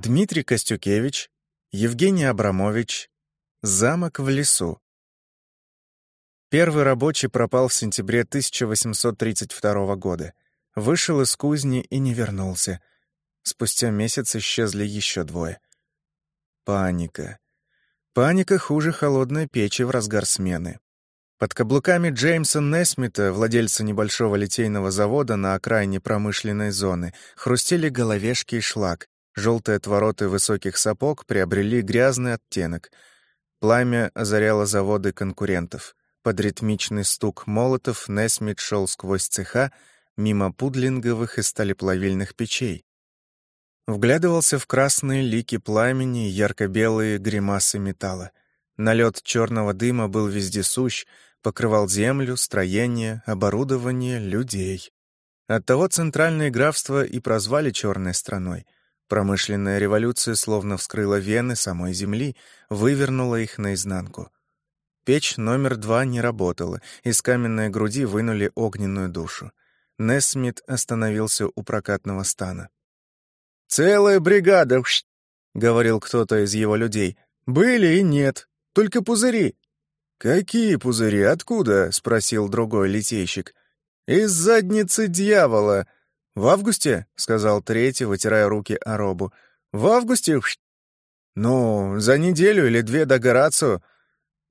Дмитрий Костюкевич, Евгений Абрамович, «Замок в лесу». Первый рабочий пропал в сентябре 1832 года. Вышел из кузни и не вернулся. Спустя месяц исчезли еще двое. Паника. Паника хуже холодной печи в разгар смены. Под каблуками Джеймса Несмита, владельца небольшого литейного завода на окраине промышленной зоны, хрустели головешки и шлак. Желтые отвороты высоких сапог приобрели грязный оттенок. Пламя озаряло заводы конкурентов. Под ритмичный стук молотов Несмит шел сквозь цеха, мимо пудлинговых и сталеплавильных печей. Вглядывался в красные лики пламени ярко-белые гримасы металла. Налет черного дыма был вездесущ, покрывал землю, строение, оборудование, людей. Оттого центральные графства и прозвали черной страной. Промышленная революция словно вскрыла вены самой земли, вывернула их наизнанку. Печь номер два не работала, из каменной груди вынули огненную душу. Несмит остановился у прокатного стана. «Целая бригада!» — говорил кто-то из его людей. «Были и нет, только пузыри. «Какие пузыри? Откуда?» — спросил другой литейщик. «Из задницы дьявола!» «В августе?» — сказал третий, вытирая руки о робу. «В августе?» «Ну, за неделю или две до Горацио».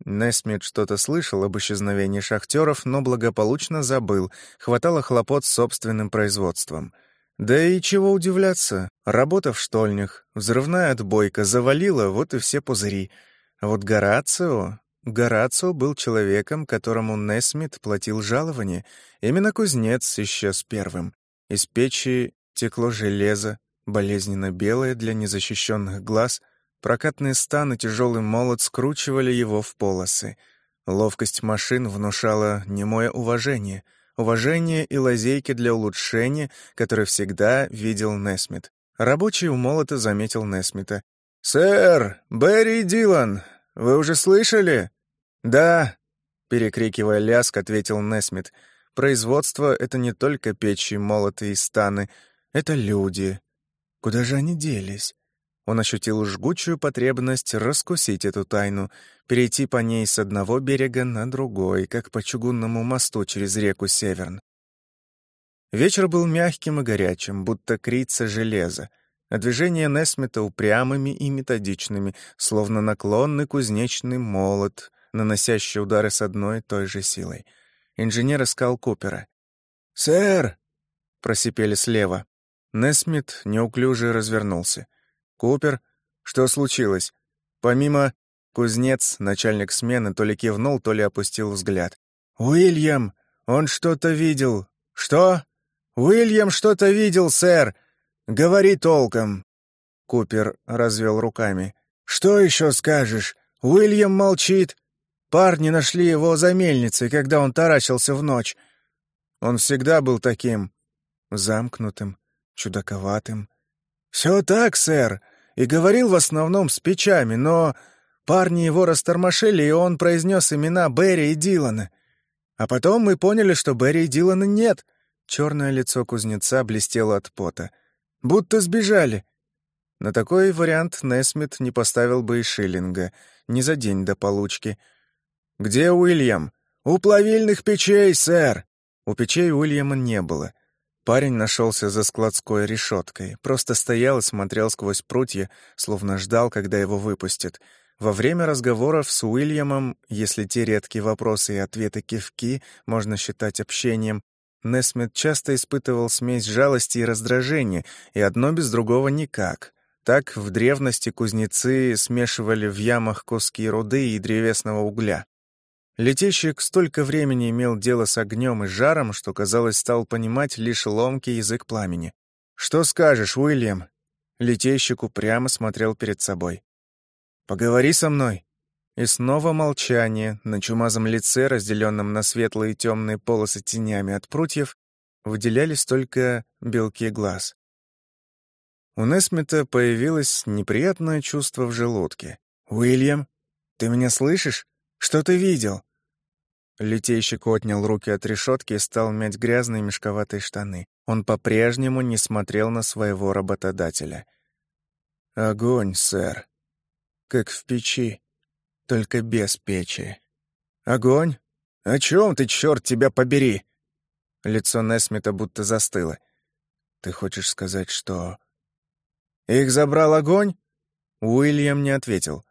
Несмит что-то слышал об исчезновении шахтеров, но благополучно забыл. Хватало хлопот с собственным производством. Да и чего удивляться. Работа в штольнях, взрывная отбойка завалила, вот и все пузыри. А вот Горацио... Горацио был человеком, которому Несмит платил жалование. Именно кузнец исчез первым. Из печи текло железо, болезненно белое для незащищенных глаз. Прокатные станы тяжелый молот скручивали его в полосы. Ловкость машин внушала немое уважение. Уважение и лазейки для улучшения, которые всегда видел Несмит. Рабочий у молота заметил Несмита. «Сэр, Берри Дилан, вы уже слышали?» «Да», — перекрикивая ляск, ответил Несмит. «Производство — это не только печи, молоты и станы. Это люди. Куда же они делись?» Он ощутил жгучую потребность раскусить эту тайну, перейти по ней с одного берега на другой, как по чугунному мосту через реку Северн. Вечер был мягким и горячим, будто крица железа, а движения Несмита упрямыми и методичными, словно наклонный кузнечный молот, наносящий удары с одной и той же силой. Инженер искал Купера. «Сэр!» — просипели слева. Несмит неуклюже развернулся. «Купер? Что случилось?» Помимо кузнец, начальник смены, то ли кивнул, то ли опустил взгляд. «Уильям! Он что-то видел!» «Что?» «Уильям что-то видел, сэр! Говори толком!» Купер развел руками. «Что еще скажешь? Уильям молчит. Парни нашли его за мельницей, когда он таращился в ночь. Он всегда был таким замкнутым, чудаковатым. «Все так, сэр, и говорил в основном с печами, но парни его растормошили, и он произнес имена Берри и Дилана. А потом мы поняли, что Берри и Дилана нет». Черное лицо кузнеца блестело от пота. «Будто сбежали». На такой вариант Несмит не поставил бы и шиллинга, не за день до получки — «Где Уильям?» «У плавильных печей, сэр!» У печей Уильяма не было. Парень нашелся за складской решеткой, просто стоял и смотрел сквозь прутья, словно ждал, когда его выпустят. Во время разговоров с Уильямом, если те редкие вопросы и ответы кивки можно считать общением, Несмит часто испытывал смесь жалости и раздражения, и одно без другого никак. Так в древности кузнецы смешивали в ямах куски руды и древесного угля. Летейщик столько времени имел дело с огнем и жаром, что, казалось, стал понимать лишь ломкий язык пламени. «Что скажешь, Уильям?» Летейщик упрямо смотрел перед собой. «Поговори со мной». И снова молчание. На чумазом лице, разделенном на светлые и темные полосы тенями от прутьев, выделялись только белки глаз. У Несмита появилось неприятное чувство в желудке. «Уильям, ты меня слышишь? Что ты видел?» Литейщик отнял руки от решетки и стал мять грязные мешковатые штаны. Он по-прежнему не смотрел на своего работодателя. «Огонь, сэр. Как в печи, только без печи». «Огонь? О чем ты, черт тебя побери?» Лицо Несмита будто застыло. «Ты хочешь сказать, что...» «Их забрал огонь?» Уильям не ответил.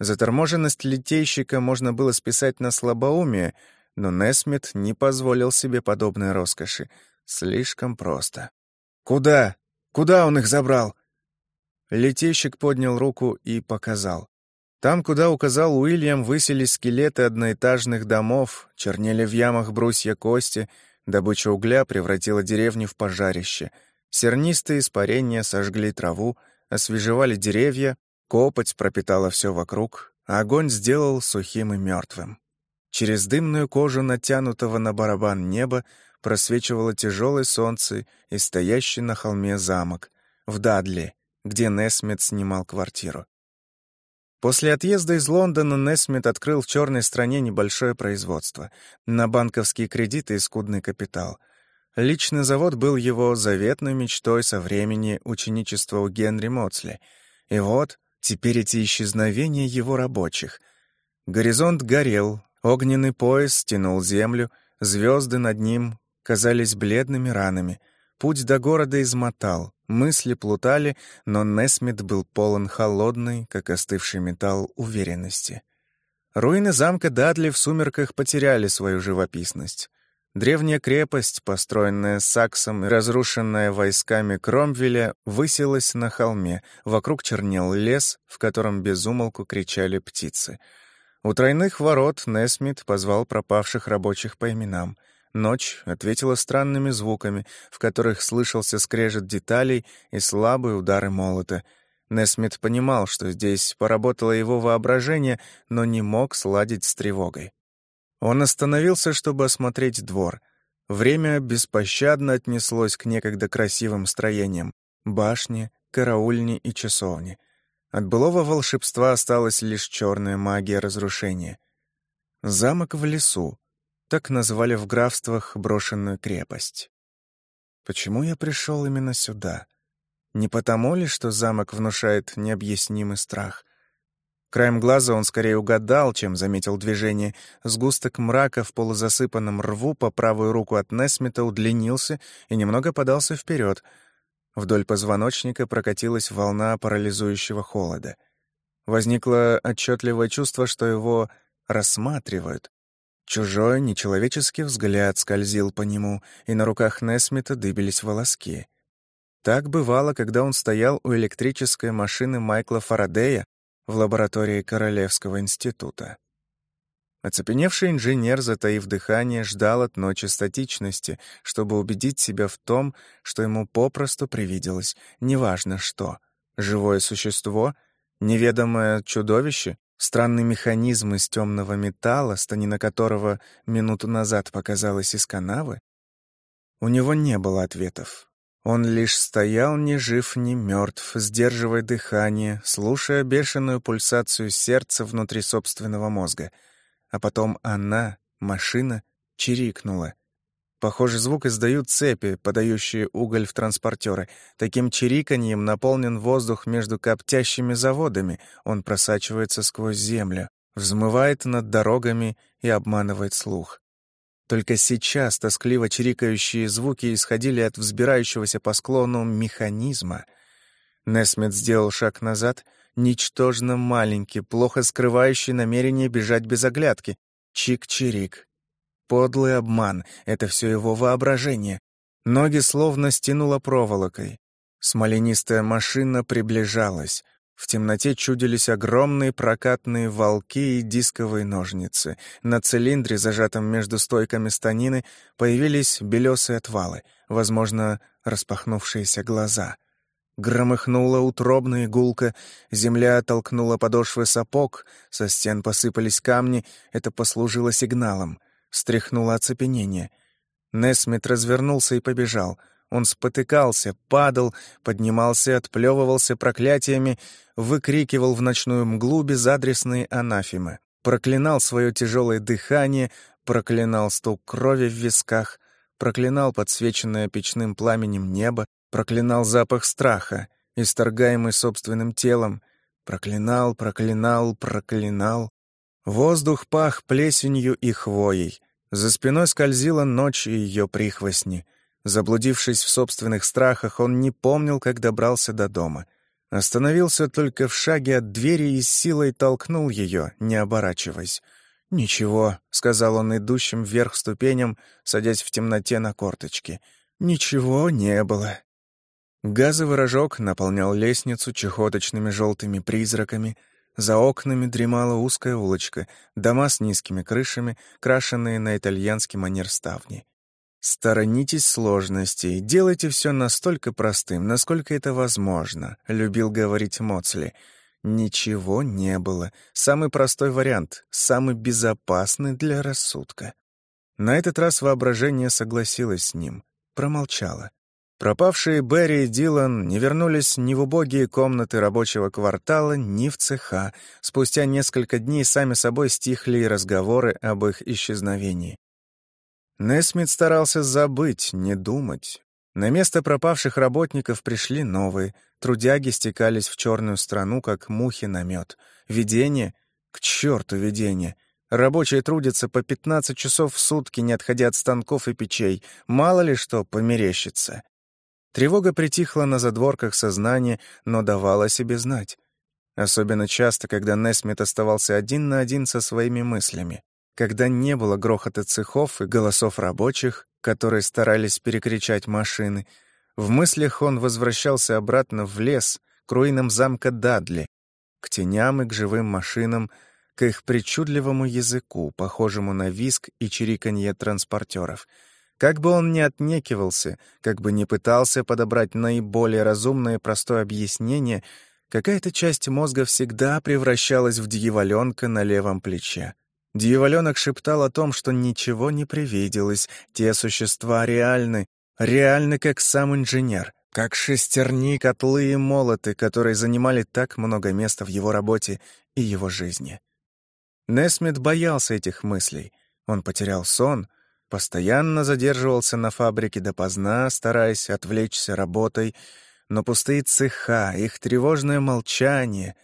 Заторможенность литейщика можно было списать на слабоумие, но Несмит не позволил себе подобной роскоши. Слишком просто. «Куда? Куда он их забрал?» Литейщик поднял руку и показал. Там, куда указал Уильям, высились скелеты одноэтажных домов, чернели в ямах брусья кости, добыча угля превратила деревню в пожарище. Сернистые испарения сожгли траву, освежевали деревья, копоть пропитала все вокруг, а огонь сделал сухим и мертвым. Через дымную кожу натянутого на барабан неба просвечивало тяжелое солнце и стоящий на холме замок, в Дадли, где Несмит снимал квартиру. После отъезда из Лондона Несмит открыл в черной стране небольшое производство на банковские кредиты и скудный капитал. Личный завод был его заветной мечтой со времени ученичества у Генри Моцли. И вот теперь эти исчезновения его рабочих. Горизонт горел, огненный пояс стянул землю, звезды над ним казались бледными ранами. Путь до города измотал, Мысли плутали, но Несмит был полон холодной, как остывший металл, уверенности. Руины замка Дадли в сумерках потеряли свою живописность. Древняя крепость, построенная Саксом и разрушенная войсками Кромвеля, высилась на холме, вокруг чернел лес, в котором безумолку кричали птицы. У тройных ворот Несмит позвал пропавших рабочих по именам — Ночь ответила странными звуками, в которых слышался скрежет деталей и слабые удары молота. Несмит понимал, что здесь поработало его воображение, но не мог сладить с тревогой. Он остановился, чтобы осмотреть двор. Время беспощадно отнеслось к некогда красивым строениям — башне, караульне и часовне. От былого волшебства осталась лишь черная магия разрушения. Замок в лесу, так назвали в графствах брошенную крепость. Почему я пришел именно сюда? Не потому ли, что замок внушает необъяснимый страх? Краем глаза он скорее угадал, чем заметил движение. Сгусток мрака в полузасыпанном рву по правую руку от Несмита удлинился и немного подался вперед. Вдоль позвоночника прокатилась волна парализующего холода. Возникло отчетливое чувство, что его рассматривают, Чужой, нечеловеческий взгляд скользил по нему, и на руках Несмита дыбились волоски. Так бывало, когда он стоял у электрической машины Майкла Фарадея в лаборатории Королевского института. Оцепеневший инженер, затаив дыхание, ждал от ночи статичности, чтобы убедить себя в том, что ему попросту привиделось, неважно что, живое существо, неведомое чудовище Странный механизм из темного металла, станина которого минуту назад показалась из канавы? У него не было ответов. Он лишь стоял ни жив, ни мертв, сдерживая дыхание, слушая бешеную пульсацию сердца внутри собственного мозга. А потом она, машина, чирикнула. Похожий звук издают цепи, подающие уголь в транспортеры. Таким чириканьем наполнен воздух между коптящими заводами. Он просачивается сквозь землю, взмывает над дорогами и обманывает слух. Только сейчас тоскливо чирикающие звуки исходили от взбирающегося по склону механизма. Несмит сделал шаг назад, ничтожно маленький, плохо скрывающий намерение бежать без оглядки. Чик-чирик, Подлый обман — это все его воображение. Ноги словно стянуло проволокой. Смоленистая машина приближалась. В темноте чудились огромные прокатные волки и дисковые ножницы. На цилиндре, зажатом между стойками станины, появились белесые отвалы, возможно, распахнувшиеся глаза. Громыхнула утробная игулка, земля толкнула подошвы сапог, со стен посыпались камни, это послужило сигналом — стряхнуло оцепенение. Несмит развернулся и побежал. Он спотыкался, падал, поднимался, отплевывался проклятиями, выкрикивал в ночную мглу безадресные анафемы. Проклинал свое тяжелое дыхание, проклинал стук крови в висках, проклинал подсвеченное печным пламенем небо, проклинал запах страха, исторгаемый собственным телом, проклинал, проклинал, проклинал. Воздух пах плесенью и хвоей. За спиной скользила ночь и ее прихвостни. Заблудившись в собственных страхах, он не помнил, как добрался до дома. Остановился только в шаге от двери и с силой толкнул ее, не оборачиваясь. «Ничего», — сказал он идущим вверх ступеням, садясь в темноте на корточки. «Ничего не было». Газовый рожок наполнял лестницу чехоточными желтыми призраками. За окнами дремала узкая улочка, дома с низкими крышами, крашенные на итальянский манер ставни. «Сторонитесь сложностей, делайте все настолько простым, насколько это возможно», — любил говорить Моцли. Ничего не было. Самый простой вариант, самый безопасный для рассудка. На этот раз воображение согласилось с ним, промолчало. Пропавшие Берри и Дилан не вернулись ни в убогие комнаты рабочего квартала, ни в цеха. Спустя несколько дней сами собой стихли разговоры об их исчезновении. Несмит старался забыть, не думать. На место пропавших работников пришли новые. Трудяги стекались в черную страну, как мухи на мед. Видение? К черту видение! Рабочие трудятся по 15 часов в сутки, не отходя от станков и печей. Мало ли что померещится. Тревога притихла на задворках сознания, но давала себе знать. Особенно часто, когда Несмит оставался один на один со своими мыслями, когда не было грохота цехов и голосов рабочих, которые старались перекричать машины. В мыслях он возвращался обратно в лес, к руинам замка Дадли, к теням и к живым машинам, к их причудливому языку, похожему на виск и чириканье транспортеров — как бы он ни отнекивался, как бы ни пытался подобрать наиболее разумное и простое объяснение, какая-то часть мозга всегда превращалась в дьяволенка на левом плече. Дьяволенок шептал о том, что ничего не привиделось, те существа реальны, реальны, как сам инженер, как шестерни, котлы и молоты, которые занимали так много места в его работе и его жизни. Несмит боялся этих мыслей. Он потерял сон — Постоянно задерживался на фабрике допоздна, стараясь отвлечься работой, но пустые цеха, их тревожное молчание.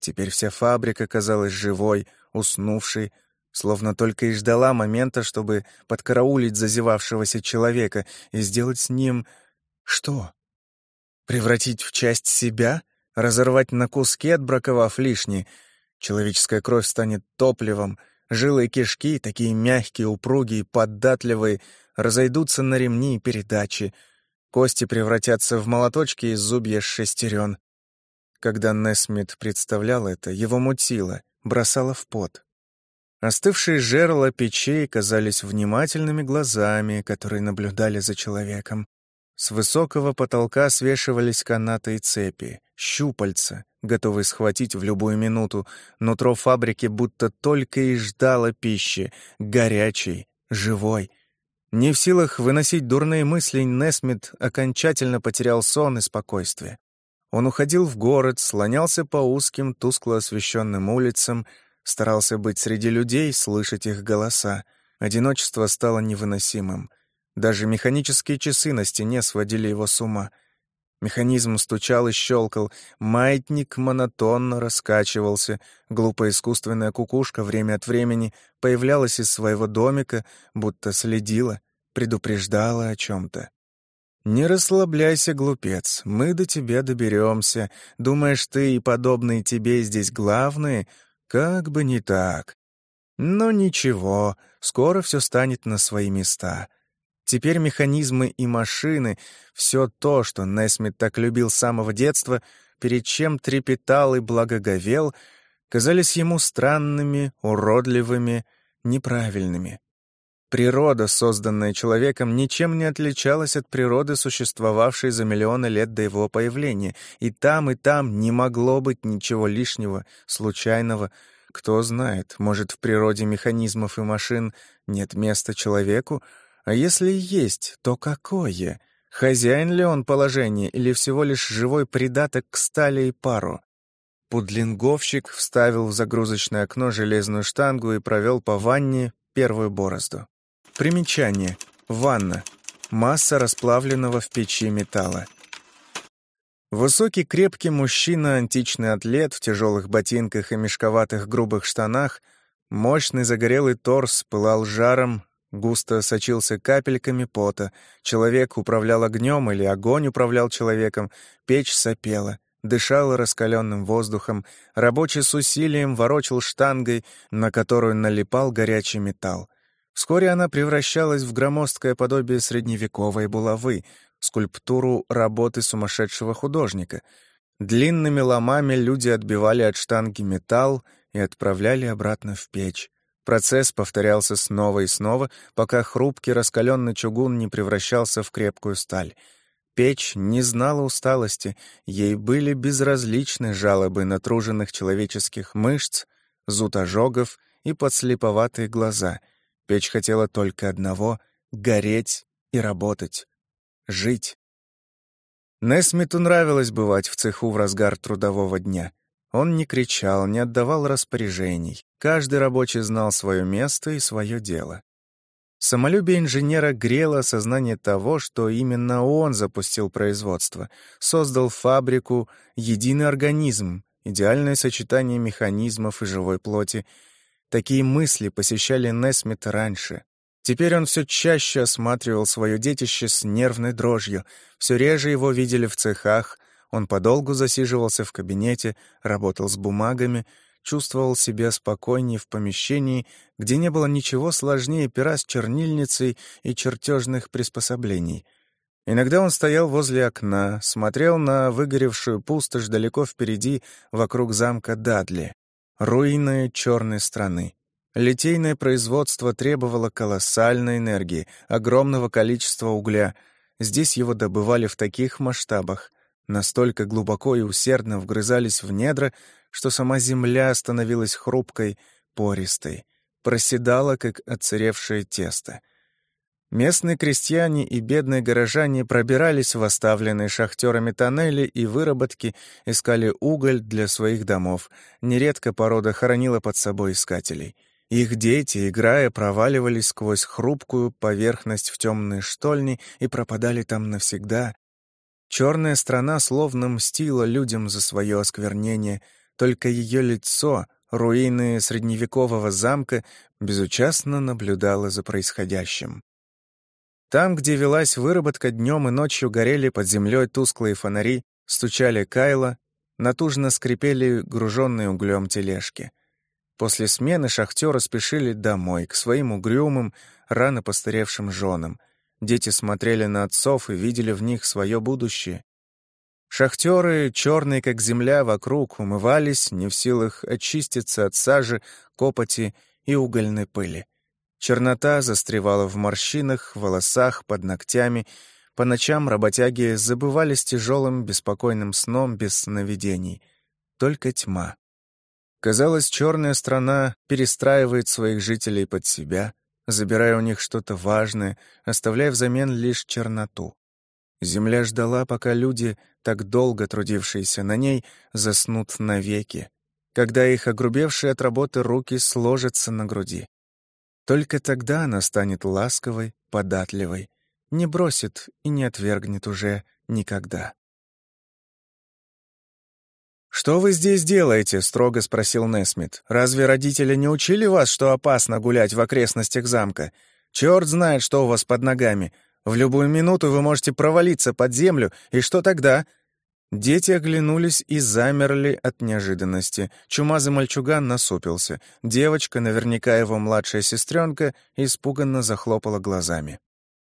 Теперь вся фабрика казалась живой, уснувшей, словно только и ждала момента, чтобы подкараулить зазевавшегося человека и сделать с ним... что? Превратить в часть себя? Разорвать на куски, отбраковав лишнее? Человеческая кровь станет топливом — Жилы и кишки, такие мягкие, упругие, податливые, разойдутся на ремни и передачи. Кости превратятся в молоточки из зубья шестерен. Когда Несмит представлял это, его мутило, бросало в пот. Остывшие жерла печей казались внимательными глазами, которые наблюдали за человеком. С высокого потолка свешивались канаты и цепи, щупальца, готовые схватить в любую минуту. Нутро фабрики будто только и ждало пищи, горячей, живой. Не в силах выносить дурные мысли, Несмит окончательно потерял сон и спокойствие. Он уходил в город, слонялся по узким, тускло освещенным улицам, старался быть среди людей, слышать их голоса. Одиночество стало невыносимым. Даже механические часы на стене сводили его с ума. Механизм стучал и щелкал, маятник монотонно раскачивался, глупая искусственная кукушка время от времени появлялась из своего домика, будто следила, предупреждала о чем-то. «Не расслабляйся, глупец, мы до тебя доберемся. Думаешь, ты и подобные тебе здесь главные? Как бы не так. Но ничего, скоро все станет на свои места. Теперь механизмы и машины, все то, что Несмит так любил с самого детства, перед чем трепетал и благоговел, казались ему странными, уродливыми, неправильными. Природа, созданная человеком, ничем не отличалась от природы, существовавшей за миллионы лет до его появления, и там, и там не могло быть ничего лишнего, случайного. Кто знает, может, в природе механизмов и машин нет места человеку, а если есть, то какое? Хозяин ли он положения или всего лишь живой придаток к стали и пару? Пудлинговщик вставил в загрузочное окно железную штангу и провел по ванне первую борозду. Примечание. Ванна. Масса расплавленного в печи металла. Высокий крепкий мужчина, античный атлет в тяжелых ботинках и мешковатых грубых штанах, мощный загорелый торс пылал жаром, густо сочился капельками пота, человек управлял огнем или огонь управлял человеком, печь сопела, дышала раскаленным воздухом, рабочий с усилием ворочил штангой, на которую налипал горячий металл. Вскоре она превращалась в громоздкое подобие средневековой булавы, скульптуру работы сумасшедшего художника. Длинными ломами люди отбивали от штанги металл и отправляли обратно в печь. Процесс повторялся снова и снова, пока хрупкий раскаленный чугун не превращался в крепкую сталь. Печь не знала усталости, ей были безразличны жалобы натруженных человеческих мышц, зуд ожогов и подслеповатые глаза. Печь хотела только одного — гореть и работать жить. Несмиту нравилось бывать в цеху в разгар трудового дня. Он не кричал, не отдавал распоряжений. Каждый рабочий знал свое место и свое дело. Самолюбие инженера грело осознание того, что именно он запустил производство, создал фабрику, единый организм, идеальное сочетание механизмов и живой плоти. Такие мысли посещали Несмита раньше. Теперь он все чаще осматривал свое детище с нервной дрожью, все реже его видели в цехах, он подолгу засиживался в кабинете, работал с бумагами, чувствовал себя спокойнее в помещении, где не было ничего сложнее пера с чернильницей и чертежных приспособлений. Иногда он стоял возле окна, смотрел на выгоревшую пустошь далеко впереди, вокруг замка Дадли, руины черной страны. Литейное производство требовало колоссальной энергии, огромного количества угля. Здесь его добывали в таких масштабах, настолько глубоко и усердно вгрызались в недра, что сама земля становилась хрупкой, пористой, проседала, как отсыревшее тесто. Местные крестьяне и бедные горожане пробирались в оставленные шахтерами тоннели и выработки, искали уголь для своих домов. Нередко порода хоронила под собой искателей — их дети, играя, проваливались сквозь хрупкую поверхность в темные штольни и пропадали там навсегда. Черная страна словно мстила людям за свое осквернение, только ее лицо, руины средневекового замка, безучастно наблюдало за происходящим. Там, где велась выработка, днем и ночью горели под землей тусклые фонари, стучали кайла, натужно скрипели груженные углем тележки. После смены шахтеры спешили домой, к своим угрюмым, рано постаревшим женам. Дети смотрели на отцов и видели в них свое будущее. Шахтеры, черные как земля вокруг, умывались, не в силах очиститься от сажи, копоти и угольной пыли. Чернота застревала в морщинах, волосах, под ногтями. По ночам работяги забывались тяжелым, беспокойным сном без сновидений. Только тьма. Казалось, черная страна перестраивает своих жителей под себя, забирая у них что-то важное, оставляя взамен лишь черноту. Земля ждала, пока люди, так долго трудившиеся на ней, заснут навеки, когда их огрубевшие от работы руки сложатся на груди. Только тогда она станет ласковой, податливой, не бросит и не отвергнет уже никогда. «Что вы здесь делаете?» — строго спросил Несмит. «Разве родители не учили вас, что опасно гулять в окрестностях замка? Черт знает, что у вас под ногами. В любую минуту вы можете провалиться под землю, и что тогда?» Дети оглянулись и замерли от неожиданности. Чумазый мальчуган насупился. Девочка, наверняка его младшая сестренка, испуганно захлопала глазами.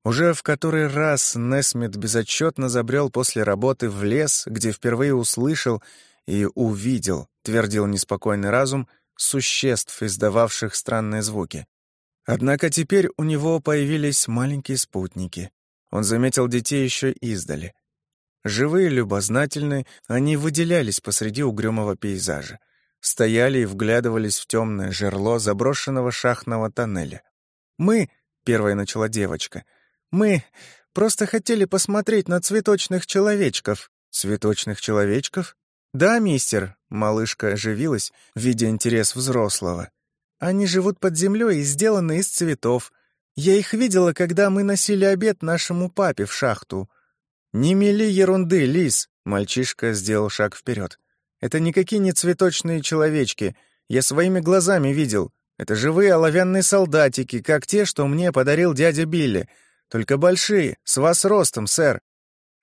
Уже в который раз Несмит безотчетно забрел после работы в лес, где впервые услышал и увидел, твердил неспокойный разум, существ, издававших странные звуки. Однако теперь у него появились маленькие спутники. Он заметил детей еще издали. Живые, любознательные, они выделялись посреди угрюмого пейзажа. Стояли и вглядывались в темное жерло заброшенного шахтного тоннеля. «Мы», — первая начала девочка, — «мы просто хотели посмотреть на цветочных человечков». «Цветочных человечков?» «Да, мистер», — малышка оживилась, видя интерес взрослого. «Они живут под землей и сделаны из цветов. Я их видела, когда мы носили обед нашему папе в шахту». «Не мели ерунды, Лис», Мальчишка сделал шаг вперед. «Это никакие не цветочные человечки. Я своими глазами видел. Это живые оловянные солдатики, как те, что мне подарил дядя Билли. Только большие, с вас ростом, сэр».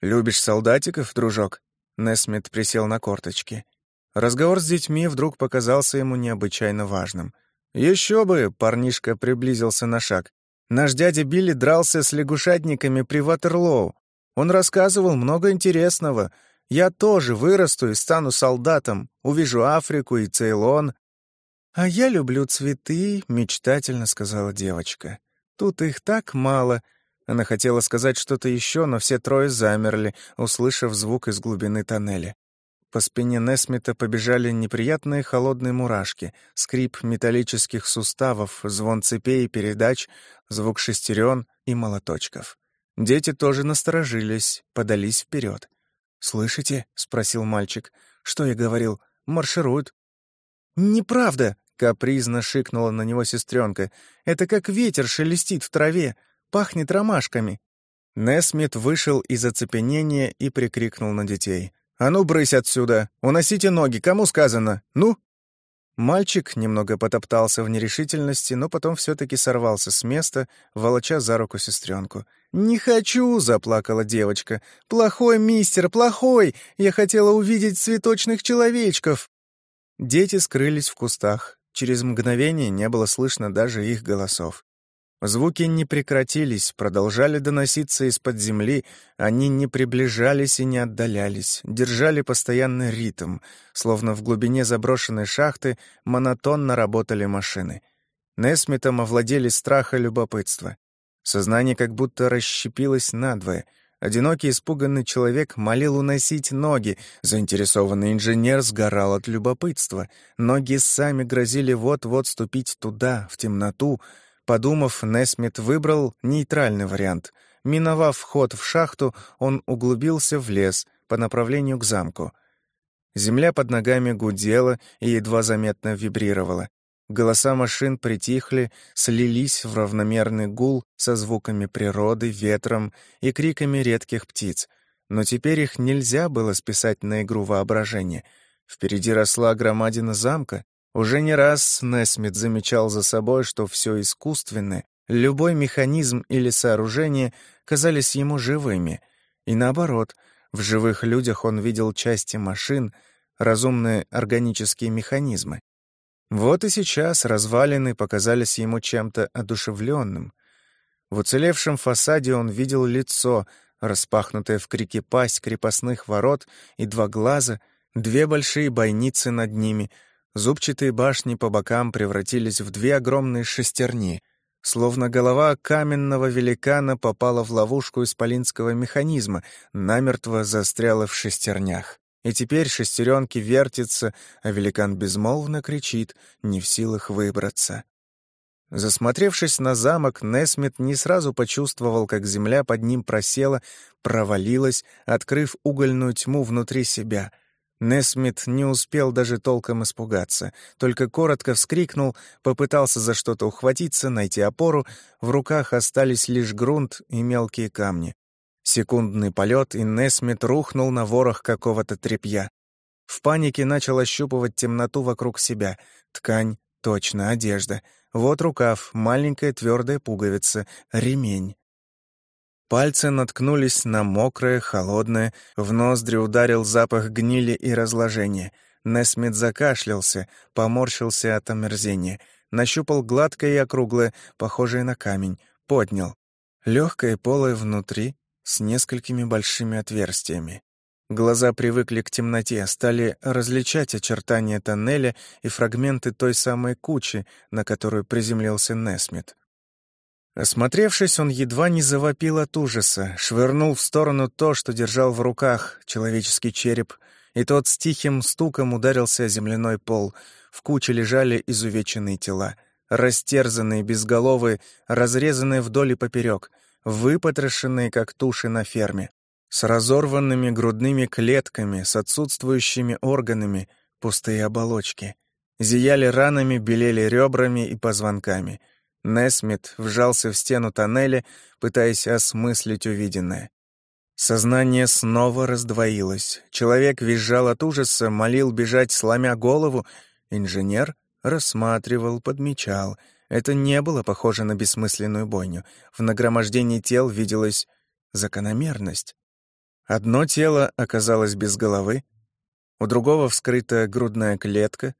«Любишь солдатиков, дружок?» Несмит присел на корточки. Разговор с детьми вдруг показался ему необычайно важным. Еще бы!» — парнишка приблизился на шаг. «Наш дядя Билли дрался с лягушатниками при Ватерлоу. Он рассказывал много интересного. Я тоже вырасту и стану солдатом, увижу Африку и Цейлон». «А я люблю цветы», — мечтательно сказала девочка. «Тут их так мало». Она хотела сказать что-то еще, но все трое замерли, услышав звук из глубины тоннеля. По спине Несмита побежали неприятные холодные мурашки, скрип металлических суставов, звон цепей и передач, звук шестерен и молоточков. Дети тоже насторожились, подались вперед. «Слышите?» — спросил мальчик. «Что я говорил? Маршируют». «Неправда!» — капризно шикнула на него сестренка. «Это как ветер шелестит в траве, пахнет ромашками». Несмит вышел из оцепенения и прикрикнул на детей. «А ну, брысь отсюда! Уносите ноги, кому сказано? Ну!» Мальчик немного потоптался в нерешительности, но потом все-таки сорвался с места, волоча за руку сестренку. «Не хочу!» — заплакала девочка. «Плохой мистер, плохой! Я хотела увидеть цветочных человечков!» Дети скрылись в кустах. Через мгновение не было слышно даже их голосов. Звуки не прекратились, продолжали доноситься из-под земли, они не приближались и не отдалялись, держали постоянный ритм, словно в глубине заброшенной шахты монотонно работали машины. Несмитом овладели страх и любопытство. Сознание как будто расщепилось надвое. Одинокий испуганный человек молил уносить ноги, заинтересованный инженер сгорал от любопытства. Ноги сами грозили вот-вот ступить туда, в темноту, Подумав, Несмит выбрал нейтральный вариант. Миновав вход в шахту, он углубился в лес по направлению к замку. Земля под ногами гудела и едва заметно вибрировала. Голоса машин притихли, слились в равномерный гул со звуками природы, ветром и криками редких птиц. Но теперь их нельзя было списать на игру воображения. Впереди росла громадина замка, уже не раз Несмит замечал за собой, что все искусственное, любой механизм или сооружение казались ему живыми, и наоборот, в живых людях он видел части машин, разумные органические механизмы. Вот и сейчас развалины показались ему чем-то одушевленным. В уцелевшем фасаде он видел лицо, распахнутое в крике пасть крепостных ворот и два глаза, две большие бойницы над ними — Зубчатые башни по бокам превратились в две огромные шестерни, словно голова каменного великана попала в ловушку исполинского механизма, намертво застряла в шестернях. И теперь шестеренки вертятся, а великан безмолвно кричит, не в силах выбраться. Засмотревшись на замок, Несмит не сразу почувствовал, как земля под ним просела, провалилась, открыв угольную тьму внутри себя — Несмит не успел даже толком испугаться, только коротко вскрикнул, попытался за что-то ухватиться, найти опору, в руках остались лишь грунт и мелкие камни. Секундный полет, и Несмит рухнул на ворох какого-то тряпья. В панике начал ощупывать темноту вокруг себя. Ткань, точно, одежда. Вот рукав, маленькая твердая пуговица, ремень. Пальцы наткнулись на мокрое, холодное, в ноздри ударил запах гнили и разложения. Несмит закашлялся, поморщился от омерзения, нащупал гладкое и округлое, похожее на камень, поднял. Легкое полое внутри, с несколькими большими отверстиями. Глаза привыкли к темноте, стали различать очертания тоннеля и фрагменты той самой кучи, на которую приземлился Несмит. Осмотревшись, он едва не завопил от ужаса, швырнул в сторону то, что держал в руках, человеческий череп, и тот с тихим стуком ударился о земляной пол. В куче лежали изувеченные тела, растерзанные, безголовые, разрезанные вдоль и поперек, выпотрошенные, как туши на ферме, с разорванными грудными клетками, с отсутствующими органами, пустые оболочки. Зияли ранами, белели ребрами и позвонками — Несмит вжался в стену тоннеля, пытаясь осмыслить увиденное. Сознание снова раздвоилось. Человек визжал от ужаса, молил бежать, сломя голову. Инженер рассматривал, подмечал. Это не было похоже на бессмысленную бойню. В нагромождении тел виделась закономерность. Одно тело оказалось без головы, у другого вскрыта грудная клетка,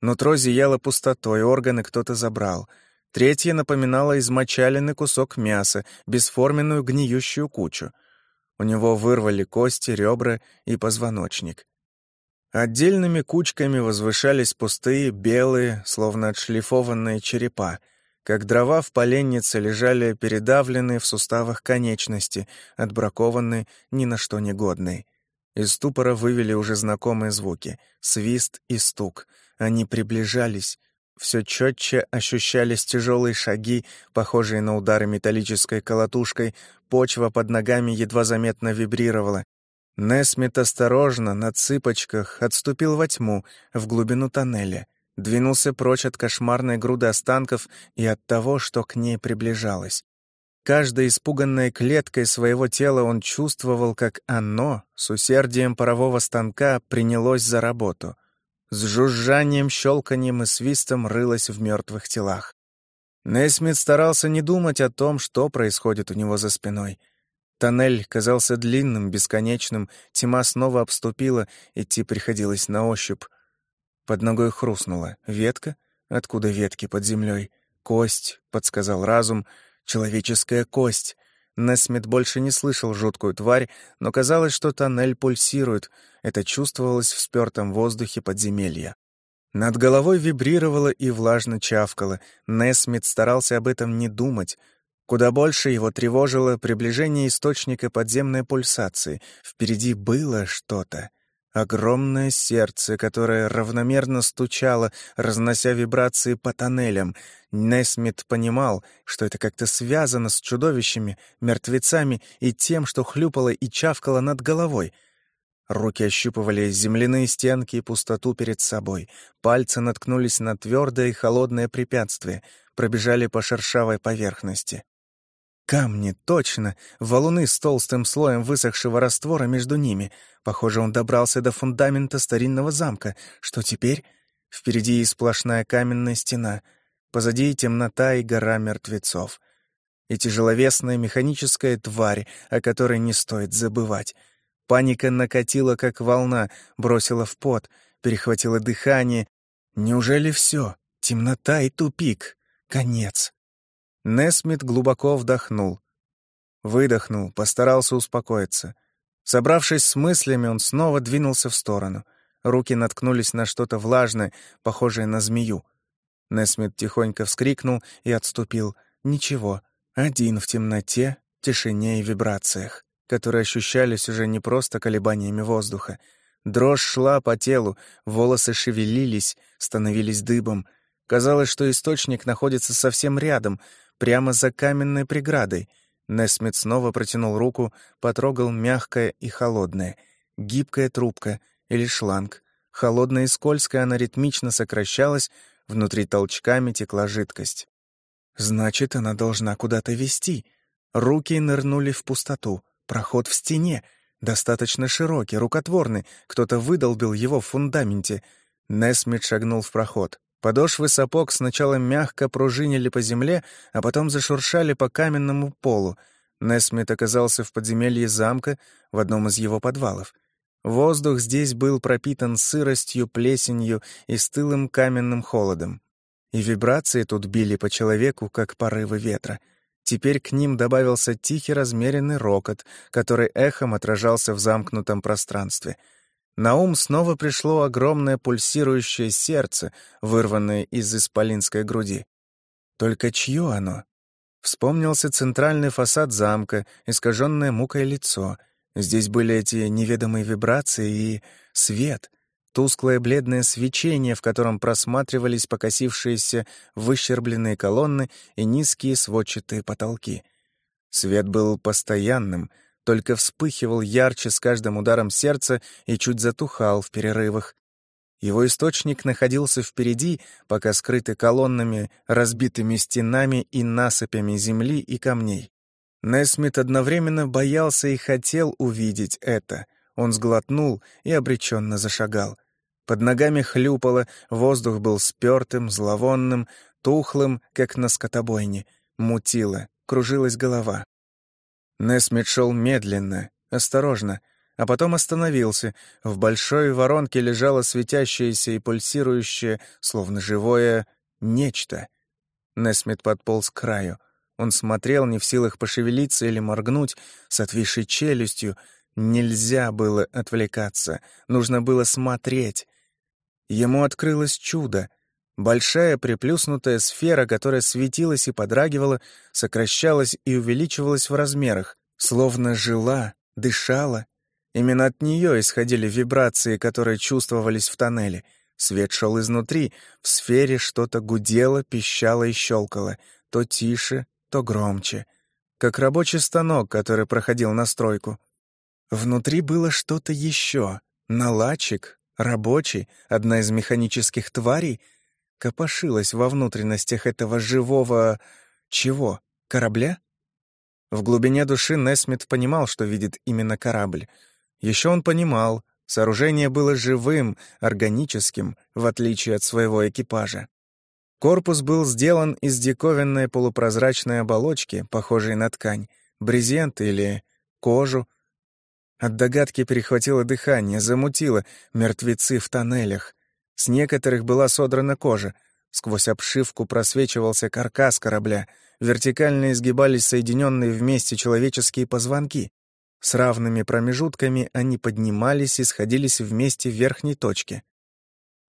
нутро зияло пустотой, органы кто-то забрал. Третье напоминало измочаленный кусок мяса, бесформенную гниющую кучу — у него вырвали кости, ребра и позвоночник. Отдельными кучками возвышались пустые, белые, словно отшлифованные черепа. Как дрова в поленнице лежали передавленные в суставах конечности, отбракованные, ни на что негодные. Из ступора вывели уже знакомые звуки — свист и стук. Они приближались, все четче ощущались тяжелые шаги, похожие на удары металлической колотушкой, почва под ногами едва заметно вибрировала. Несмит осторожно, на цыпочках, отступил во тьму, в глубину тоннеля, двинулся прочь от кошмарной груды останков и от того, что к ней приближалось. Каждой испуганной клеткой своего тела он чувствовал, как оно, с усердием парового станка, принялось за работу — с жужжанием, щелканием и свистом рылась в мертвых телах. Несмит старался не думать о том, что происходит у него за спиной. Тоннель казался длинным, бесконечным, тьма снова обступила, идти приходилось на ощупь. Под ногой хрустнула ветка, откуда ветки под землей, кость, подсказал разум, человеческая кость. Несмит больше не слышал жуткую тварь, но казалось, что тоннель пульсирует. Это чувствовалось в спёртом воздухе подземелья. Над головой вибрировало и влажно чавкало. Несмит старался об этом не думать. Куда больше его тревожило приближение источника подземной пульсации. Впереди было что-то. Огромное сердце, которое равномерно стучало, разнося вибрации по тоннелям. Несмит понимал, что это как-то связано с чудовищами, мертвецами и тем, что хлюпало и чавкало над головой. Руки ощупывали земляные стенки и пустоту перед собой. Пальцы наткнулись на твердое и холодное препятствие, пробежали по шершавой поверхности. Камни, точно, валуны с толстым слоем высохшего раствора между ними. Похоже, он добрался до фундамента старинного замка. Что теперь? Впереди сплошная каменная стена. Позади темнота и гора мертвецов. И тяжеловесная механическая тварь, о которой не стоит забывать. Паника накатила, как волна, бросила в пот, перехватила дыхание. Неужели все? Темнота и тупик. Конец. Несмит глубоко вдохнул. Выдохнул, постарался успокоиться. Собравшись с мыслями, он снова двинулся в сторону. Руки наткнулись на что-то влажное, похожее на змею. Несмит тихонько вскрикнул и отступил. Ничего, один в темноте, тишине и вибрациях, которые ощущались уже не просто колебаниями воздуха. Дрожь шла по телу, волосы шевелились, становились дыбом. Казалось, что источник находится совсем рядом, прямо за каменной преградой. Несмит снова протянул руку, потрогал мягкое и холодное. Гибкая трубка или шланг. Холодная и скользкая она ритмично сокращалась, внутри толчками текла жидкость. Значит, она должна куда-то вести. Руки нырнули в пустоту. Проход в стене. Достаточно широкий, рукотворный. Кто-то выдолбил его в фундаменте. Несмит шагнул в проход. Подошвы сапог сначала мягко пружинили по земле, а потом зашуршали по каменному полу. Несмит оказался в подземелье замка, в одном из его подвалов. Воздух здесь был пропитан сыростью, плесенью и стылым каменным холодом. И вибрации тут били по человеку, как порывы ветра. Теперь к ним добавился тихий размеренный рокот, который эхом отражался в замкнутом пространстве — на ум снова пришло огромное пульсирующее сердце, вырванное из исполинской груди. Только чье оно? Вспомнился центральный фасад замка, искаженное мукой лицо. Здесь были эти неведомые вибрации и свет, тусклое бледное свечение, в котором просматривались покосившиеся выщербленные колонны и низкие сводчатые потолки. Свет был постоянным — только вспыхивал ярче с каждым ударом сердца и чуть затухал в перерывах. Его источник находился впереди, пока скрытый колоннами, разбитыми стенами и насыпями земли и камней. Несмит одновременно боялся и хотел увидеть это. Он сглотнул и обреченно зашагал. Под ногами хлюпало, воздух был спёртым, зловонным, тухлым, как на скотобойне. Мутило, кружилась голова. Несмит шел медленно, осторожно, а потом остановился. В большой воронке лежало светящееся и пульсирующее, словно живое, нечто. Несмит подполз к краю. Он смотрел, не в силах пошевелиться или моргнуть, с отвисшей челюстью. Нельзя было отвлекаться, нужно было смотреть. Ему открылось чудо. Большая приплюснутая сфера, которая светилась и подрагивала, сокращалась и увеличивалась в размерах, словно жила, дышала. Именно от нее исходили вибрации, которые чувствовались в тоннеле. Свет шел изнутри, в сфере что-то гудело, пищало и щелкало, то тише, то громче, как рабочий станок, который проходил настройку. Внутри было что-то еще, наладчик, рабочий, одна из механических тварей, копошилась во внутренностях этого живого... чего? Корабля? В глубине души Несмит понимал, что видит именно корабль. Еще он понимал, сооружение было живым, органическим, в отличие от своего экипажа. Корпус был сделан из диковинной полупрозрачной оболочки, похожей на ткань, брезент или кожу. От догадки перехватило дыхание, замутило мертвецы в тоннелях. С некоторых была содрана кожа. Сквозь обшивку просвечивался каркас корабля. Вертикально изгибались соединенные вместе человеческие позвонки. С равными промежутками они поднимались и сходились вместе в верхней точке.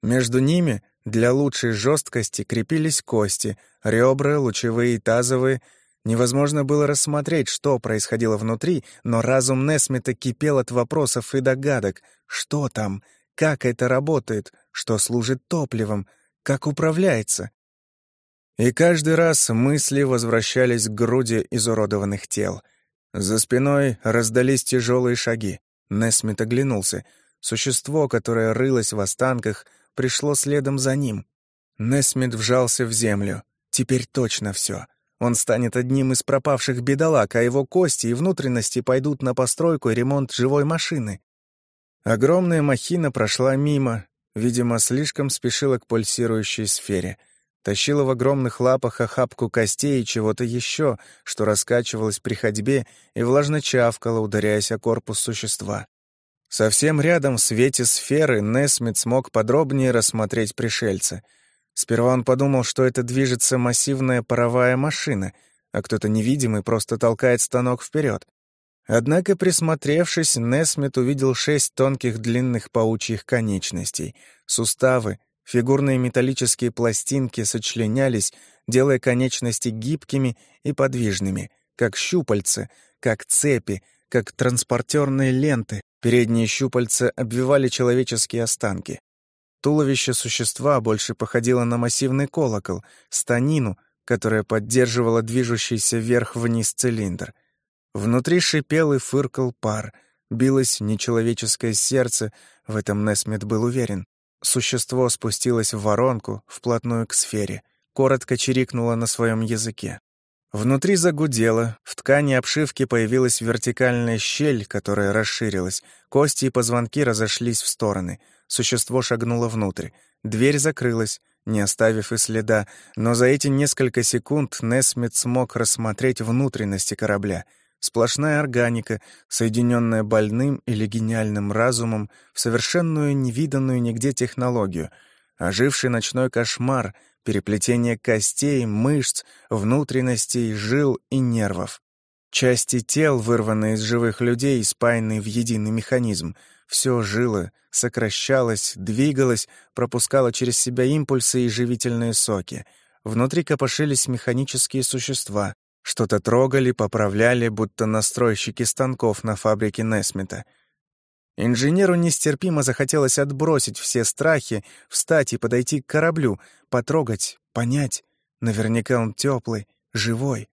Между ними для лучшей жесткости крепились кости, ребра, лучевые и тазовые. Невозможно было рассмотреть, что происходило внутри, но разум Несмита кипел от вопросов и догадок. Что там? Как это работает? Что служит топливом? Как управляется? И каждый раз мысли возвращались к груди изуродованных тел. За спиной раздались тяжелые шаги. Несмит оглянулся. Существо, которое рылось в останках, пришло следом за ним. Несмит вжался в землю. Теперь точно все. Он станет одним из пропавших бедолаг, а его кости и внутренности пойдут на постройку и ремонт живой машины. Огромная махина прошла мимо, видимо, слишком спешила к пульсирующей сфере. Тащила в огромных лапах охапку костей и чего-то еще, что раскачивалось при ходьбе и влажно чавкало, ударяясь о корпус существа. Совсем рядом в свете сферы Несмит смог подробнее рассмотреть пришельца. Сперва он подумал, что это движется массивная паровая машина, а кто-то невидимый просто толкает станок вперед. Однако, присмотревшись, Несмит увидел шесть тонких длинных паучьих конечностей. Суставы, фигурные металлические пластинки сочленялись, делая конечности гибкими и подвижными, как щупальца, как цепи, как транспортерные ленты, Передние щупальца обвивали человеческие останки. Туловище существа больше походило на массивный колокол, станину, которая поддерживала движущийся вверх-вниз цилиндр. Внутри шипел и фыркал пар, билось нечеловеческое сердце, в этом Несмит был уверен. Существо спустилось в воронку, вплотную к сфере, коротко чирикнуло на своем языке. Внутри загудело, в ткани обшивки появилась вертикальная щель, которая расширилась, кости и позвонки разошлись в стороны. Существо шагнуло внутрь. Дверь закрылась, не оставив и следа, но за эти несколько секунд Несмит смог рассмотреть внутренности корабля. Сплошная органика, соединенная больным или гениальным разумом в совершенную невиданную нигде технологию. Оживший ночной кошмар, переплетение костей, мышц, внутренностей, жил и нервов. Части тел, вырванные из живых людей, спаянные в единый механизм. Все жило, сокращалось, двигалось, пропускало через себя импульсы и живительные соки. Внутри копошились механические существа. Что-то трогали, поправляли, будто настройщики станков на фабрике Несмита — Инженеру нестерпимо захотелось отбросить все страхи, встать и подойти к кораблю, потрогать, понять. Наверняка он теплый, живой.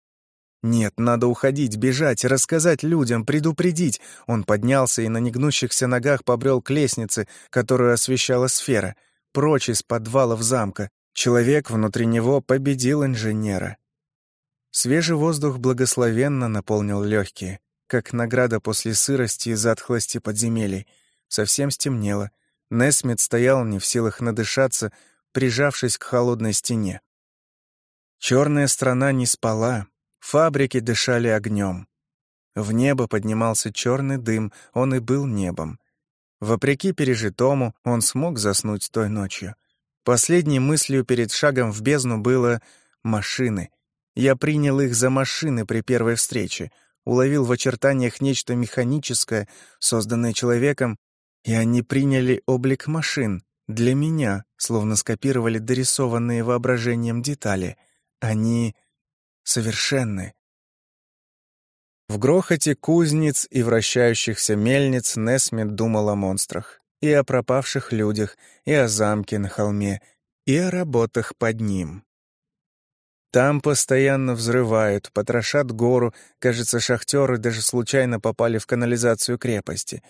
Нет, надо уходить, бежать, рассказать людям, предупредить. Он поднялся и на негнущихся ногах побрел к лестнице, которую освещала сфера, прочь из подвалов замка. Человек внутри него победил инженера. Свежий воздух благословенно наполнил легкие, как награда после сырости и затхлости подземелий. Совсем стемнело. Несмит стоял не в силах надышаться, прижавшись к холодной стене. Черная страна не спала, фабрики дышали огнем. В небо поднимался черный дым, он и был небом. Вопреки пережитому, он смог заснуть той ночью. Последней мыслью перед шагом в бездну было «машины». Я принял их за машины при первой встрече, уловил в очертаниях нечто механическое, созданное человеком, и они приняли облик машин. Для меня, словно скопировали дорисованные воображением детали. Они совершенны. В грохоте кузнец и вращающихся мельниц Несмит думал о монстрах, и о пропавших людях, и о замке на холме, и о работах под ним. Там постоянно взрывают, потрошат гору, кажется, шахтеры даже случайно попали в канализацию крепости.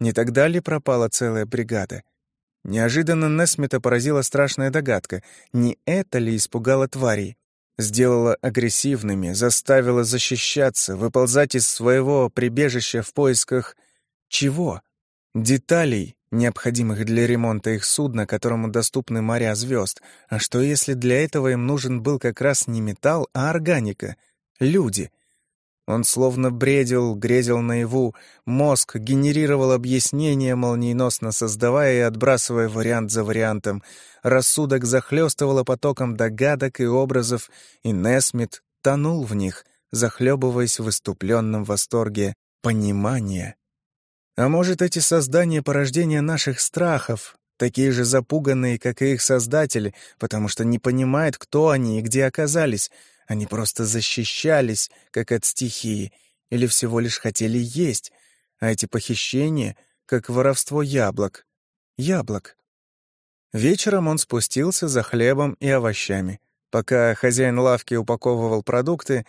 Не тогда ли пропала целая бригада? Неожиданно Несмита поразила страшная догадка. Не это ли испугало тварей? сделала агрессивными, заставила защищаться, выползать из своего прибежища в поисках чего? Деталей, необходимых для ремонта их судна, которому доступны моря звезд. А что если для этого им нужен был как раз не металл, а органика? Люди — он словно бредил, грезил наяву, мозг генерировал объяснения, молниеносно создавая и отбрасывая вариант за вариантом. Рассудок захлестывало потоком догадок и образов, и Несмит тонул в них, захлебываясь в выступленном восторге понимания. А может, эти создания — порождения наших страхов, такие же запуганные, как и их создатели, потому что не понимают, кто они и где оказались — они просто защищались, как от стихии, или всего лишь хотели есть, а эти похищения — как воровство яблок. Яблок. Вечером он спустился за хлебом и овощами. Пока хозяин лавки упаковывал продукты,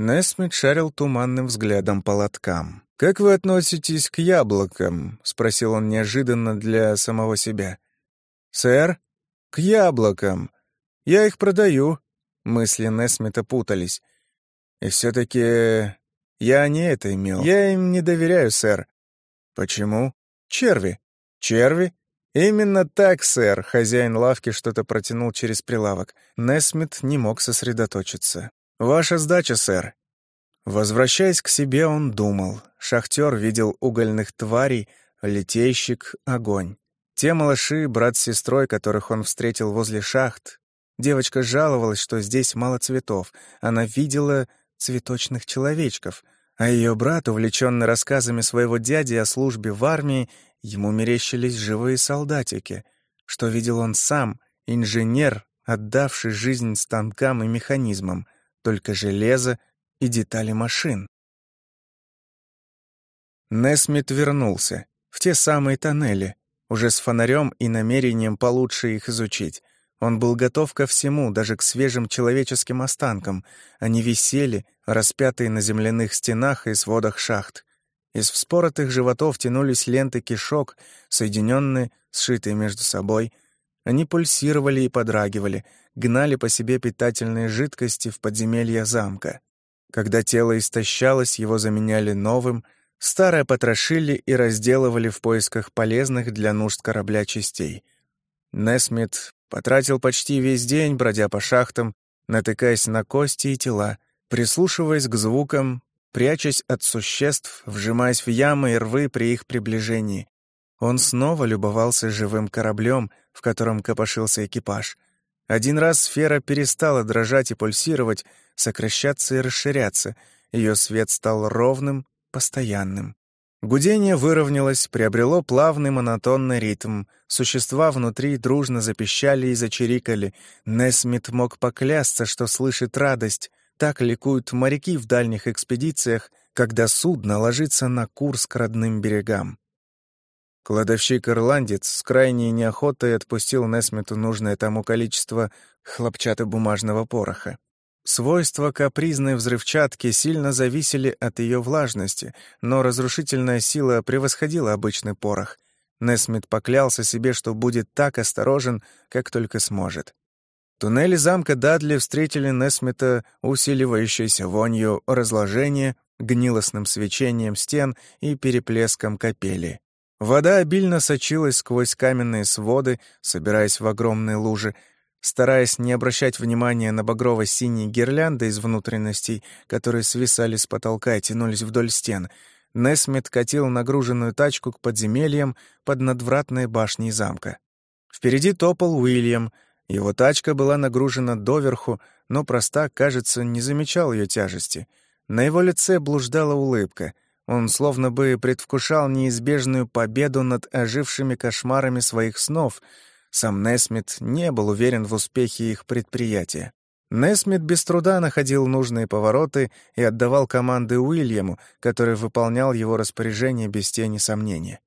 Несмит шарил туманным взглядом по лоткам. «Как вы относитесь к яблокам?» — спросил он неожиданно для самого себя. «Сэр, к яблокам. Я их продаю. Мысли Несмита путались. «И все-таки я не это имел. Я им не доверяю, сэр». «Почему?» «Черви». «Черви?» «Именно так, сэр», — хозяин лавки что-то протянул через прилавок. Несмит не мог сосредоточиться. «Ваша сдача, сэр». Возвращаясь к себе, он думал. Шахтер видел угольных тварей, литейщик — огонь. Те малыши, брат с сестрой, которых он встретил возле шахт, Девочка жаловалась, что здесь мало цветов. Она видела цветочных человечков, а ее брат, увлеченный рассказами своего дяди о службе в армии, ему мерещились живые солдатики, что видел он сам, инженер, отдавший жизнь станкам и механизмам, только железо и детали машин. Несмит вернулся в те самые тоннели, уже с фонарем и намерением получше их изучить. Он был готов ко всему, даже к свежим человеческим останкам. Они висели, распятые на земляных стенах и сводах шахт. Из вспоротых животов тянулись ленты кишок, соединенные, сшитые между собой. Они пульсировали и подрагивали, гнали по себе питательные жидкости в подземелья замка. Когда тело истощалось, его заменяли новым, старое потрошили и разделывали в поисках полезных для нужд корабля частей. Несмит Потратил почти весь день, бродя по шахтам, натыкаясь на кости и тела, прислушиваясь к звукам, прячась от существ, вжимаясь в ямы и рвы при их приближении. Он снова любовался живым кораблем, в котором копошился экипаж. Один раз сфера перестала дрожать и пульсировать, сокращаться и расширяться. Ее свет стал ровным, постоянным. Гудение выровнялось, приобрело плавный монотонный ритм. Существа внутри дружно запищали и зачирикали. Несмит мог поклясться, что слышит радость. Так ликуют моряки в дальних экспедициях, когда судно ложится на курс к родным берегам. Кладовщик-ирландец с крайней неохотой отпустил Несмиту нужное тому количество хлопчатобумажного пороха. Свойства капризной взрывчатки сильно зависели от ее влажности, но разрушительная сила превосходила обычный порох. Несмит поклялся себе, что будет так осторожен, как только сможет. Туннели замка Дадли встретили Несмита усиливающейся вонью разложения, гнилостным свечением стен и переплеском капели. Вода обильно сочилась сквозь каменные своды, собираясь в огромные лужи, стараясь не обращать внимания на багрово-синие гирлянды из внутренностей, которые свисали с потолка и тянулись вдоль стен. Несмит катил нагруженную тачку к подземельям под надвратной башней замка. Впереди топал Уильям. Его тачка была нагружена доверху, но простак, кажется, не замечал ее тяжести. На его лице блуждала улыбка — он словно бы предвкушал неизбежную победу над ожившими кошмарами своих снов. Сам Несмит не был уверен в успехе их предприятия. Несмит без труда находил нужные повороты и отдавал команды Уильяму, который выполнял его распоряжение без тени сомнения.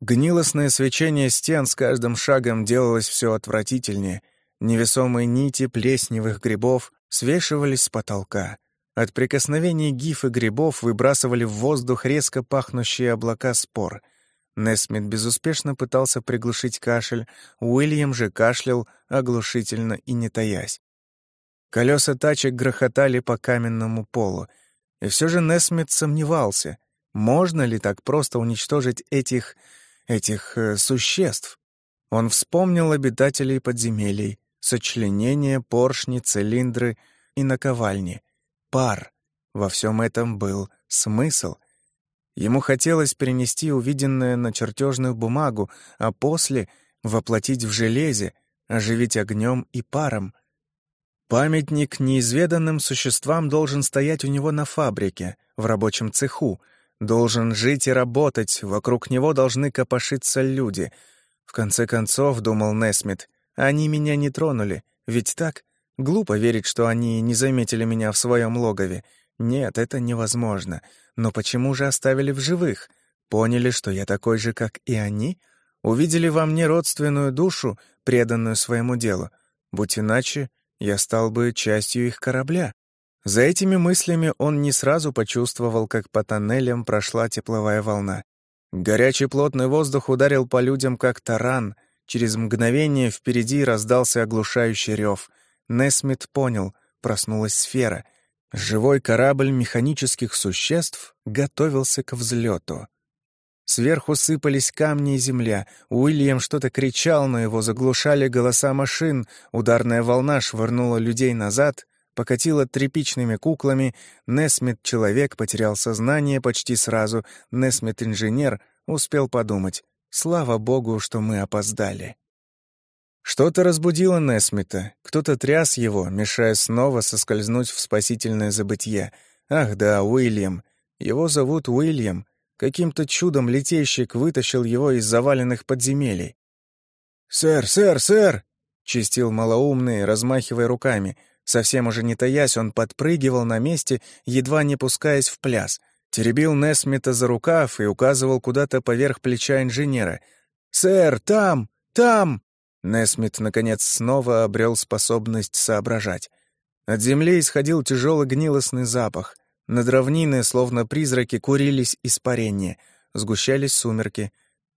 Гнилостное свечение стен с каждым шагом делалось все отвратительнее. Невесомые нити плесневых грибов свешивались с потолка. От прикосновений гиф и грибов выбрасывали в воздух резко пахнущие облака спор. Несмит безуспешно пытался приглушить кашель, Уильям же кашлял оглушительно и не таясь. Колеса тачек грохотали по каменному полу. И все же Несмит сомневался, можно ли так просто уничтожить этих... этих э, существ. Он вспомнил обитателей подземелий, сочленения, поршни, цилиндры и наковальни — пар. Во всем этом был смысл. Ему хотелось перенести увиденное на чертежную бумагу, а после воплотить в железе, оживить огнем и паром. Памятник неизведанным существам должен стоять у него на фабрике, в рабочем цеху, должен жить и работать, вокруг него должны копошиться люди. В конце концов, думал Несмит, они меня не тронули, ведь так? Глупо верить, что они не заметили меня в своем логове. Нет, это невозможно. Но почему же оставили в живых? Поняли, что я такой же, как и они? Увидели во мне родственную душу, преданную своему делу. Будь иначе, я стал бы частью их корабля. За этими мыслями он не сразу почувствовал, как по тоннелям прошла тепловая волна. Горячий плотный воздух ударил по людям, как таран. Через мгновение впереди раздался оглушающий рев — Несмит понял, проснулась сфера. Живой корабль механических существ готовился к взлету. Сверху сыпались камни и земля. Уильям что-то кричал, но его заглушали голоса машин. Ударная волна швырнула людей назад, покатила тряпичными куклами. Несмит-человек потерял сознание почти сразу. Несмит-инженер успел подумать. «Слава богу, что мы опоздали». Что-то разбудило Несмита, кто-то тряс его, мешая снова соскользнуть в спасительное забытье. Ах да, Уильям. Его зовут Уильям. Каким-то чудом летейщик вытащил его из заваленных подземелий. «Сэр, сэр, сэр!» — чистил малоумный, размахивая руками. Совсем уже не таясь, он подпрыгивал на месте, едва не пускаясь в пляс. Теребил Несмита за рукав и указывал куда-то поверх плеча инженера. «Сэр, там! Там!» Несмит, наконец, снова обрел способность соображать. От земли исходил тяжелый гнилостный запах. Над равниной, словно призраки, курились испарения, сгущались сумерки.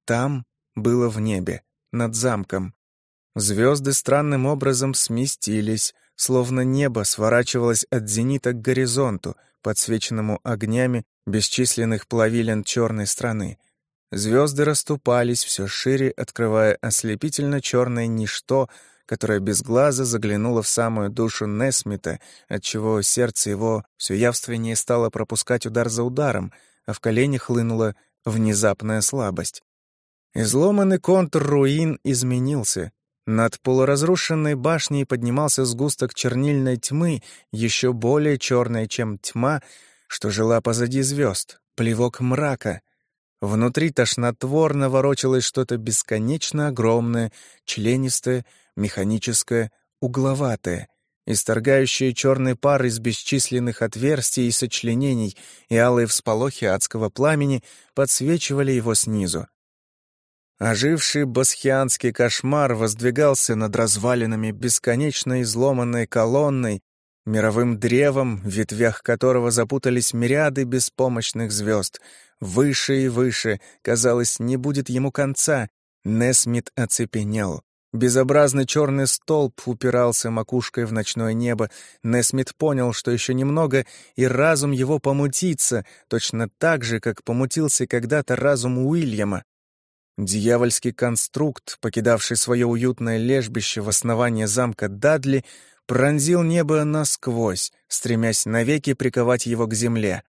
Там было в небе, над замком. Звезды странным образом сместились, словно небо сворачивалось от зенита к горизонту, подсвеченному огнями бесчисленных плавилен черной страны — Звезды расступались все шире, открывая ослепительно черное ничто, которое без глаза заглянуло в самую душу Несмита, отчего сердце его все явственнее стало пропускать удар за ударом, а в колени хлынула внезапная слабость. Изломанный контур руин изменился. Над полуразрушенной башней поднимался сгусток чернильной тьмы, еще более черной, чем тьма, что жила позади звезд, плевок мрака — Внутри тошнотворно ворочалось что-то бесконечно огромное, членистое, механическое, угловатое, исторгающее черный пар из бесчисленных отверстий и сочленений, и алые всполохи адского пламени подсвечивали его снизу. Оживший басхианский кошмар воздвигался над развалинами бесконечно изломанной колонной, мировым древом, в ветвях которого запутались мириады беспомощных звезд. Выше и выше, казалось, не будет ему конца. Несмит оцепенел. Безобразный черный столб упирался макушкой в ночное небо. Несмит понял, что еще немного, и разум его помутится, точно так же, как помутился когда-то разум Уильяма. Дьявольский конструкт, покидавший свое уютное лежбище в основании замка Дадли, пронзил небо насквозь, стремясь навеки приковать его к земле.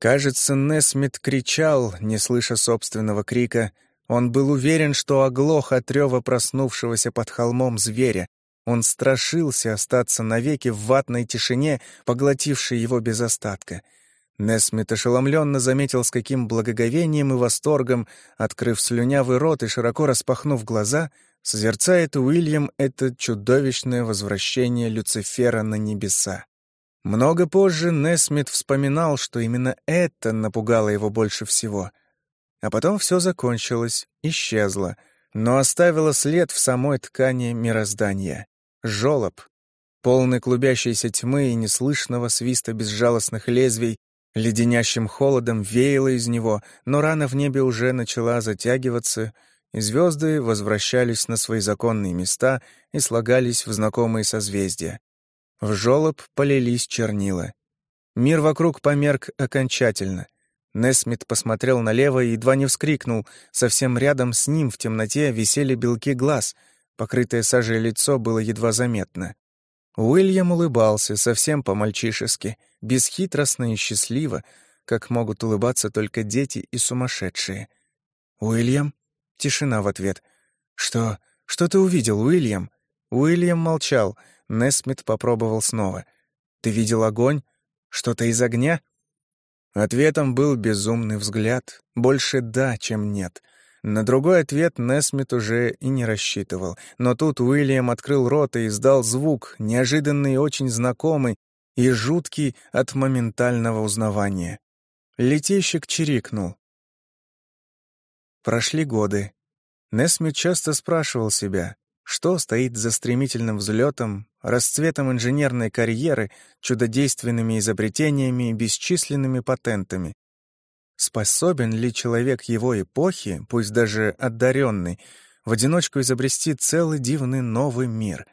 Кажется, Несмит кричал, не слыша собственного крика, он был уверен, что оглох от рева проснувшегося под холмом зверя. Он страшился остаться навеки в ватной тишине, поглотившей его без остатка. Несмит ошеломленно заметил, с каким благоговением и восторгом, открыв слюнявый рот и широко распахнув глаза, созерцает Уильям это чудовищное возвращение Люцифера на небеса. Много позже Несмит вспоминал, что именно это напугало его больше всего. А потом все закончилось, исчезло, но оставило след в самой ткани мироздания. Жолоб, полный клубящейся тьмы и неслышного свиста безжалостных лезвий, леденящим холодом веяло из него, но рана в небе уже начала затягиваться, и звезды возвращались на свои законные места и слагались в знакомые созвездия. В жолоб полились чернила. Мир вокруг померк окончательно — Несмит посмотрел налево и едва не вскрикнул. Совсем рядом с ним в темноте висели белки глаз. Покрытое сажей лицо было едва заметно. Уильям улыбался совсем по-мальчишески, бесхитростно и счастливо, как могут улыбаться только дети и сумасшедшие. «Уильям?» Тишина в ответ. «Что? Что ты увидел, Уильям?» Уильям молчал. Несмит попробовал снова. «Ты видел огонь? Что-то из огня?» Ответом был безумный взгляд. Больше «да», чем «нет». На другой ответ Несмит уже и не рассчитывал. Но тут Уильям открыл рот и издал звук, неожиданный и очень знакомый, и жуткий от моментального узнавания. Летейщик чирикнул. Прошли годы. Несмит часто спрашивал себя, что стоит за стремительным взлетом, расцветом инженерной карьеры, чудодейственными изобретениями и бесчисленными патентами? Способен ли человек его эпохи, пусть даже одаренный, в одиночку изобрести целый дивный новый мир?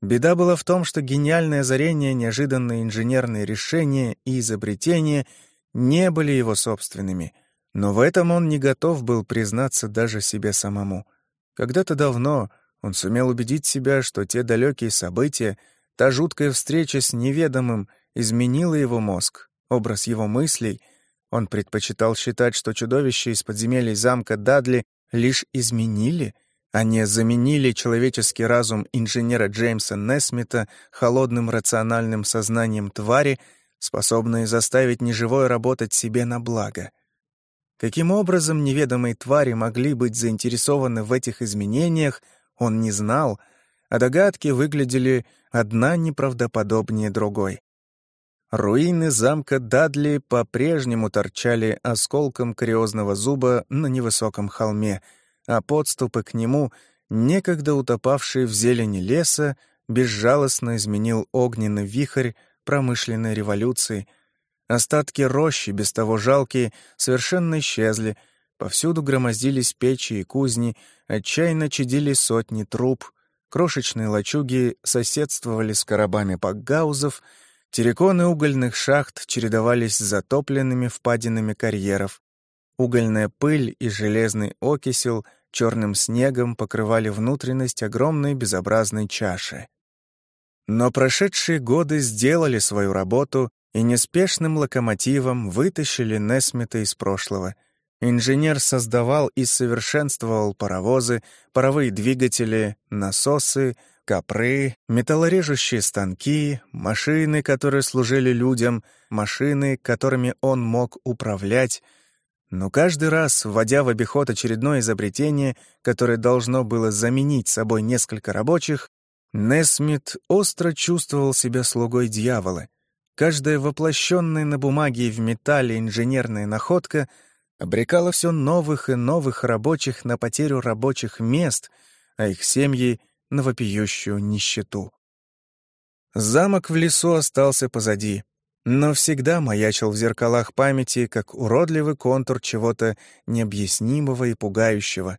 Беда была в том, что гениальное озарение, неожиданные инженерные решения и изобретения не были его собственными, но в этом он не готов был признаться даже себе самому. Когда-то давно, он сумел убедить себя, что те далекие события, та жуткая встреча с неведомым изменила его мозг, образ его мыслей. Он предпочитал считать, что чудовища из подземелий замка Дадли лишь изменили, а не заменили человеческий разум инженера Джеймса Несмита холодным рациональным сознанием твари, способной заставить неживое работать себе на благо. Каким образом неведомые твари могли быть заинтересованы в этих изменениях, он не знал, а догадки выглядели одна неправдоподобнее другой. Руины замка Дадли по-прежнему торчали осколком кариозного зуба на невысоком холме, а подступы к нему, некогда утопавшие в зелени леса, безжалостно изменил огненный вихрь промышленной революции. Остатки рощи, без того жалкие, совершенно исчезли — Повсюду громоздились печи и кузни, отчаянно чадили сотни труб, крошечные лачуги соседствовали с коробами пакгаузов, терриконы угольных шахт чередовались с затопленными впадинами карьеров. Угольная пыль и железный окисел черным снегом покрывали внутренность огромной безобразной чаши. Но прошедшие годы сделали свою работу и неспешным локомотивом вытащили Несмита из прошлого — Инженер создавал и совершенствовал паровозы, паровые двигатели, насосы, копры, металлорежущие станки, машины, которые служили людям, машины, которыми он мог управлять. Но каждый раз, вводя в обиход очередное изобретение, которое должно было заменить собой несколько рабочих, Несмит остро чувствовал себя слугой дьявола. Каждая воплощенная на бумаге и в металле инженерная находка — обрекала все новых и новых рабочих на потерю рабочих мест, а их семьи — на вопиющую нищету. Замок в лесу остался позади, но всегда маячил в зеркалах памяти как уродливый контур чего-то необъяснимого и пугающего.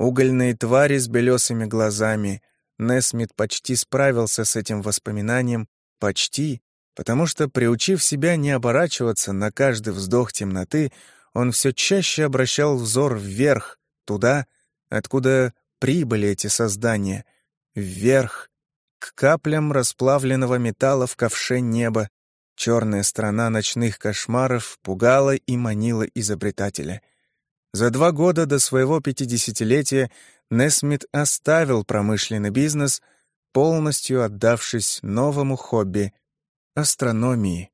Угольные твари с белесыми глазами. Несмит почти справился с этим воспоминанием, почти, потому что, приучив себя не оборачиваться на каждый вздох темноты, он все чаще обращал взор вверх, туда, откуда прибыли эти создания, вверх, к каплям расплавленного металла в ковше неба. Черная страна ночных кошмаров пугала и манила изобретателя. За два года до своего пятидесятилетия Несмит оставил промышленный бизнес, полностью отдавшись новому хобби — астрономии.